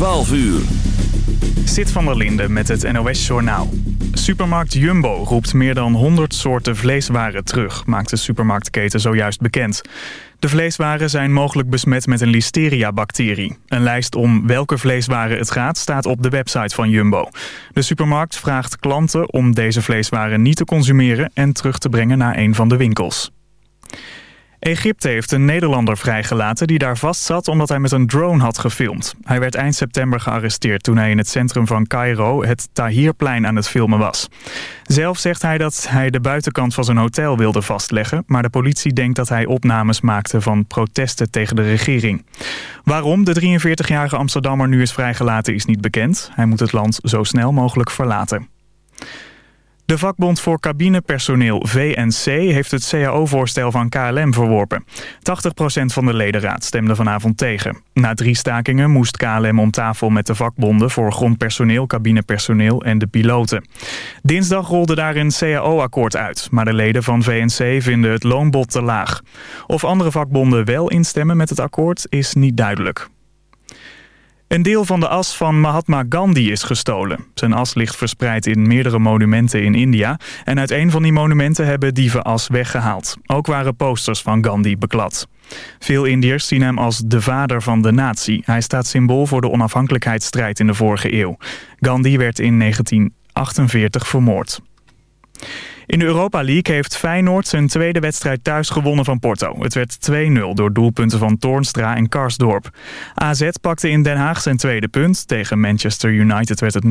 12 uur. Zit van der Linde met het NOS-journaal. Supermarkt Jumbo roept meer dan 100 soorten vleeswaren terug, maakt de supermarktketen zojuist bekend. De vleeswaren zijn mogelijk besmet met een listeria-bacterie. Een lijst om welke vleeswaren het gaat staat op de website van Jumbo. De supermarkt vraagt klanten om deze vleeswaren niet te consumeren en terug te brengen naar een van de winkels. Egypte heeft een Nederlander vrijgelaten die daar vastzat omdat hij met een drone had gefilmd. Hij werd eind september gearresteerd toen hij in het centrum van Cairo het Tahrirplein aan het filmen was. Zelf zegt hij dat hij de buitenkant van zijn hotel wilde vastleggen, maar de politie denkt dat hij opnames maakte van protesten tegen de regering. Waarom de 43-jarige Amsterdammer nu is vrijgelaten is niet bekend. Hij moet het land zo snel mogelijk verlaten. De vakbond voor cabinepersoneel VNC heeft het CAO-voorstel van KLM verworpen. 80% van de ledenraad stemde vanavond tegen. Na drie stakingen moest KLM om tafel met de vakbonden voor grondpersoneel, cabinepersoneel en de piloten. Dinsdag rolde daar een CAO-akkoord uit, maar de leden van VNC vinden het loonbod te laag. Of andere vakbonden wel instemmen met het akkoord is niet duidelijk. Een deel van de as van Mahatma Gandhi is gestolen. Zijn as ligt verspreid in meerdere monumenten in India... en uit een van die monumenten hebben dieven as weggehaald. Ook waren posters van Gandhi beklad. Veel Indiërs zien hem als de vader van de natie. Hij staat symbool voor de onafhankelijkheidsstrijd in de vorige eeuw. Gandhi werd in 1948 vermoord. In de Europa League heeft Feyenoord zijn tweede wedstrijd thuis gewonnen van Porto. Het werd 2-0 door doelpunten van Toornstra en Karsdorp. AZ pakte in Den Haag zijn tweede punt. Tegen Manchester United werd het 0-0.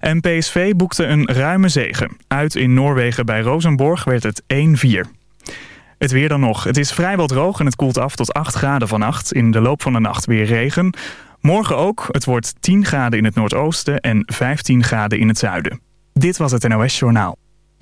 En PSV boekte een ruime zege. Uit in Noorwegen bij Rosenborg werd het 1-4. Het weer dan nog. Het is vrijwel droog en het koelt af tot 8 graden vannacht. In de loop van de nacht weer regen. Morgen ook. Het wordt 10 graden in het noordoosten en 15 graden in het zuiden. Dit was het NOS Journaal.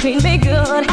Treat me good.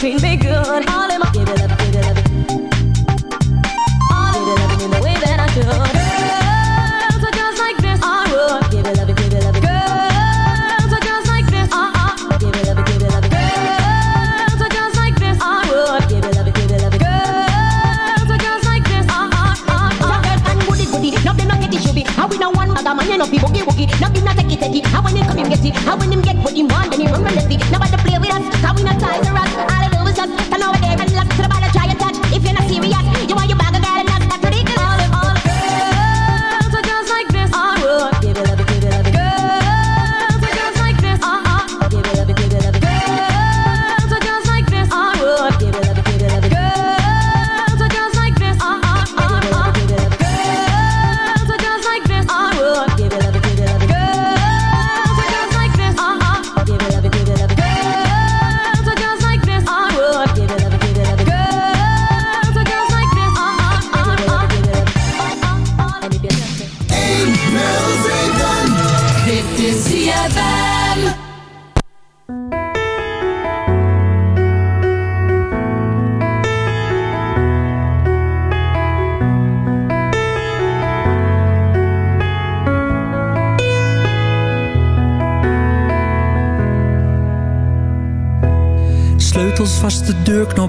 dream big good. All in my give it up, give it up. All give it up in the way that I should. Girls are girls like this, I would give it up, give it up. Girls are girls like this, uh uh. Give it up, give it up. Girls are girls like this, I would give it up, give it up. Girls are girls like this, uh uh uh. uh. Young girls and woody woody, now them not get it I How we now one other man, you know, people boogie woogie. Now be not take it take it. How when him come him get it. How when him get what him want, then he run run.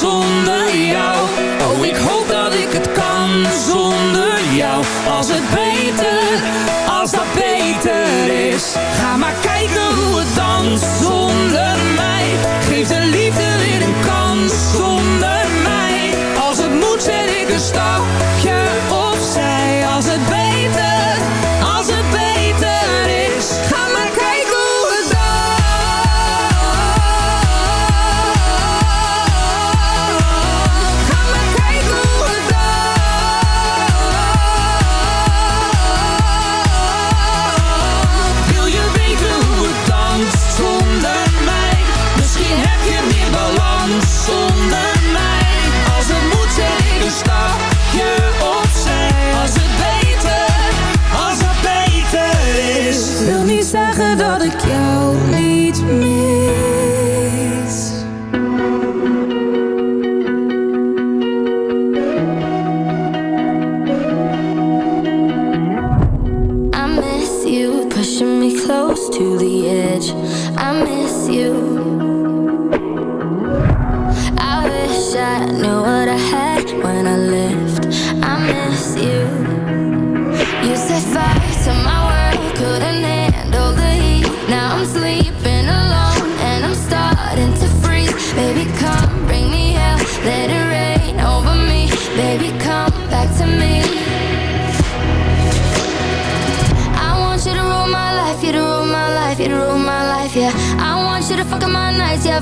zonder jou. Oh, ik hoop dat ik het kan zonder jou. Als het beter, als dat beter is Ga maar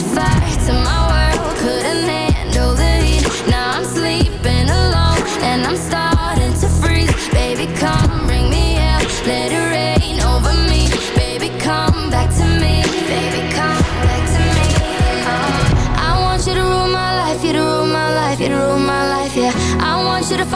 satisfied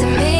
to me.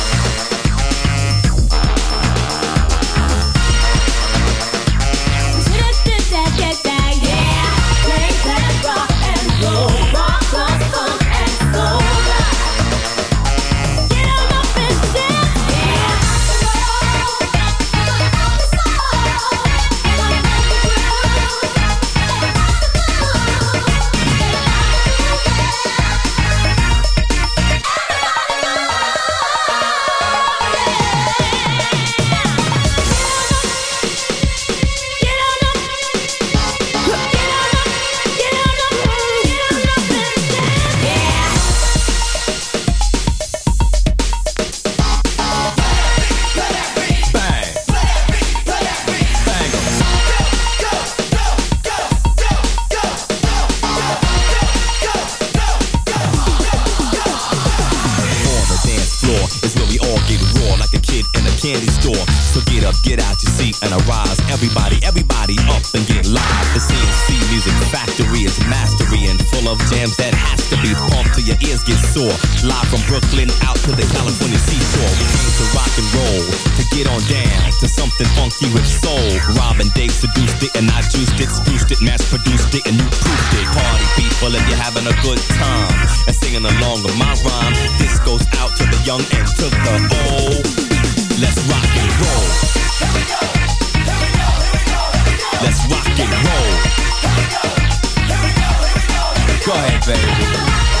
Live from Brooklyn out to the California seashore. We came to rock and roll, to get on down to something funky with soul. Robin Dave seduced it and I juiced it, spruced it, mass produced it and you proofed it. Party people if you're having a good time and singing along with my rhyme. This goes out to the young and to the old. Let's rock and roll. Let's rock and roll. Go ahead, baby.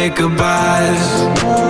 make goodbyes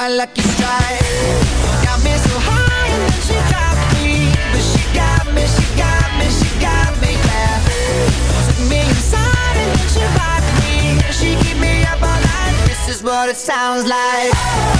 my lucky strike. Got me so high and then she me But she got me, she got me, she got me, Took me inside and then she rocked me. She keep me up all night. This is what it sounds like.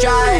try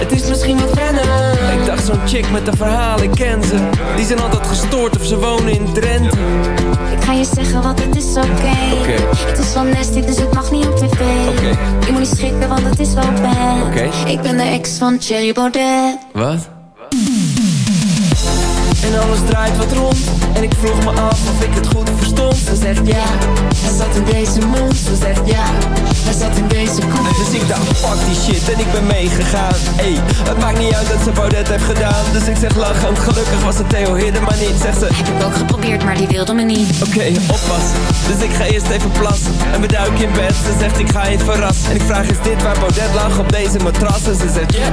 Het is misschien wat wennen Ik dacht zo'n chick met een verhaal, ik ken ze Die zijn altijd gestoord of ze wonen in Drenthe Ik ga je zeggen, want het is oké Oké. Het is wel nasty, dus het mag niet op tv Oké. Je moet niet schrikken, want het is wel bad Oké. Ik ben de ex van Cherry Baudet Wat? En alles draait wat rond. En ik vroeg me af of ik het goed verstond. Ze zegt ja, hij zat in deze mond. Ze zegt ja, hij zat in deze koek Dus ik dacht fuck die shit en ik ben meegegaan. Ey, het maakt niet uit dat ze Baudet heeft gedaan. Dus ik zeg lachend, gelukkig was het Theo Hidden maar niet Zegt ze, Heb ik ook geprobeerd, maar die wilde me niet. Oké, oppassen. Dus ik ga eerst even plassen En we duiken in bed, ze zegt ik ga je verrassen. En ik vraag is dit waar Baudet lag op deze matras? En ze zegt ja,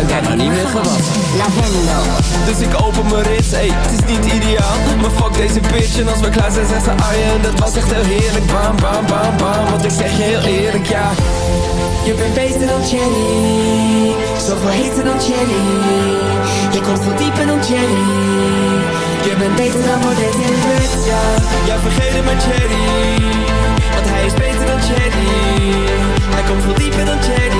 en daarna niet meer gewassen. Lavendel. Dus ik open mijn rits, ey, het is niet ideaal Maar fuck deze bitch. En als we klaar zijn zegt ze Arjen Dat was echt heel heerlijk, bam bam bam bam Want ik zeg je heel eerlijk, ja. Je bent beter dan Jenny Zoveel heter dan Jenny. Je komt veel dieper dan Jenny. Je bent beter dan Baudet in bed, ja. Ja, vergeet het maar Jenny Want hij is beter dan Jenny. Hij komt veel dieper dan Jenny. hij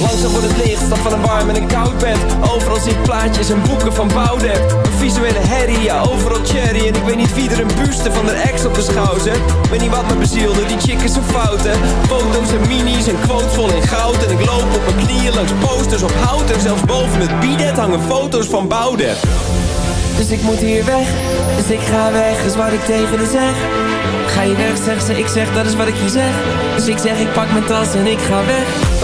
Langzaam wordt het licht, stap van een warm en een koud bed. Overal ik plaatjes en boeken van Baudet. Een visuele herrie, ja overal cherry. En ik weet niet wie er een buste van de ex op de schouw zet Weet niet wat me bezielde, die chick is zo fout hè. Foto's en minis en quotes vol in goud. En ik loop op mijn knieën langs posters op hout. En zelfs boven het bidet hangen foto's van Baudet. Dus ik moet hier weg, dus ik ga weg, is wat ik tegen haar zeg. Ga je weg, zegt ze, ik zeg, dat is wat ik je zeg. Dus ik zeg, ik pak mijn tas en ik ga weg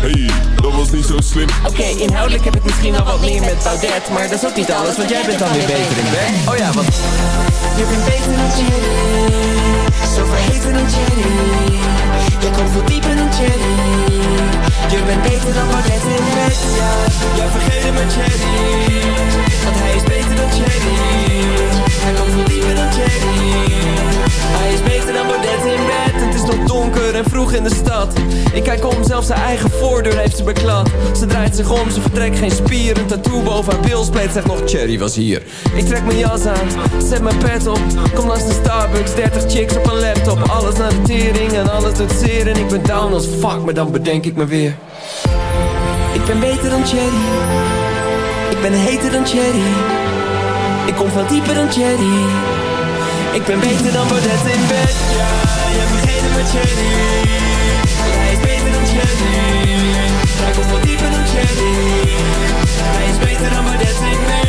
Hey, dat was niet zo slim. Oké, inhoudelijk heb ik misschien wel wat meer met Baudet Maar dat is ook niet alles, want jij bent dan weer beter in bed. Oh ja, wat? Je bent beter dan Jenny Zo verheven dan Jenny Je komt veel dieper dan Jenny Je bent beter dan Baudet in bed, ja Ja, vergeet maar Jenny Want hij is beter dan Jenny Hij komt veel dieper dan Jenny Hij is beter dan Baudet in bed Het is nog donker en vroeg in de stad. Ik kijk om, zelfs zijn eigen voordeur heeft ze beklad. Ze draait zich om, ze vertrekt geen spier. Een tattoo boven haar bilspleet zegt nog Cherry was hier. Ik trek mijn jas aan, zet mijn pet op. Kom langs de Starbucks, 30 chicks op een laptop. Alles naar de tering en alles doet En ik ben down als fuck, maar dan bedenk ik me weer. Ik ben beter dan Cherry Ik ben heter dan Cherry Ik kom veel dieper dan Cherry Ik ben beter dan Baudet in bed. Ja, je hebt vergeten met Cherry Hij is beter dan Cherry Hij komt veel dieper dan Cherry Hij is beter dan Baudet in bed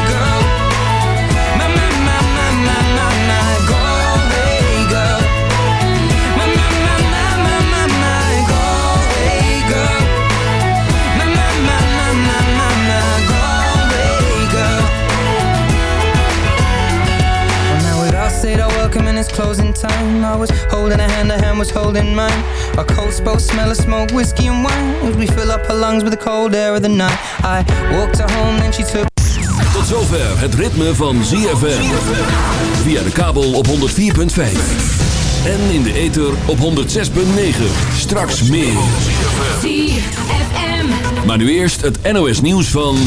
it's closing time I was holding a hand, her hand was holding mine Our coats both smell of smoke, whiskey and wine As we fill up her lungs with the cold air of the night I walked her home, then she took Tot zover het ritme van ZFM. Via de kabel op 104.5. En in de ether op 106.9. Straks meer. ZFM. Maar nu eerst het NOS nieuws van...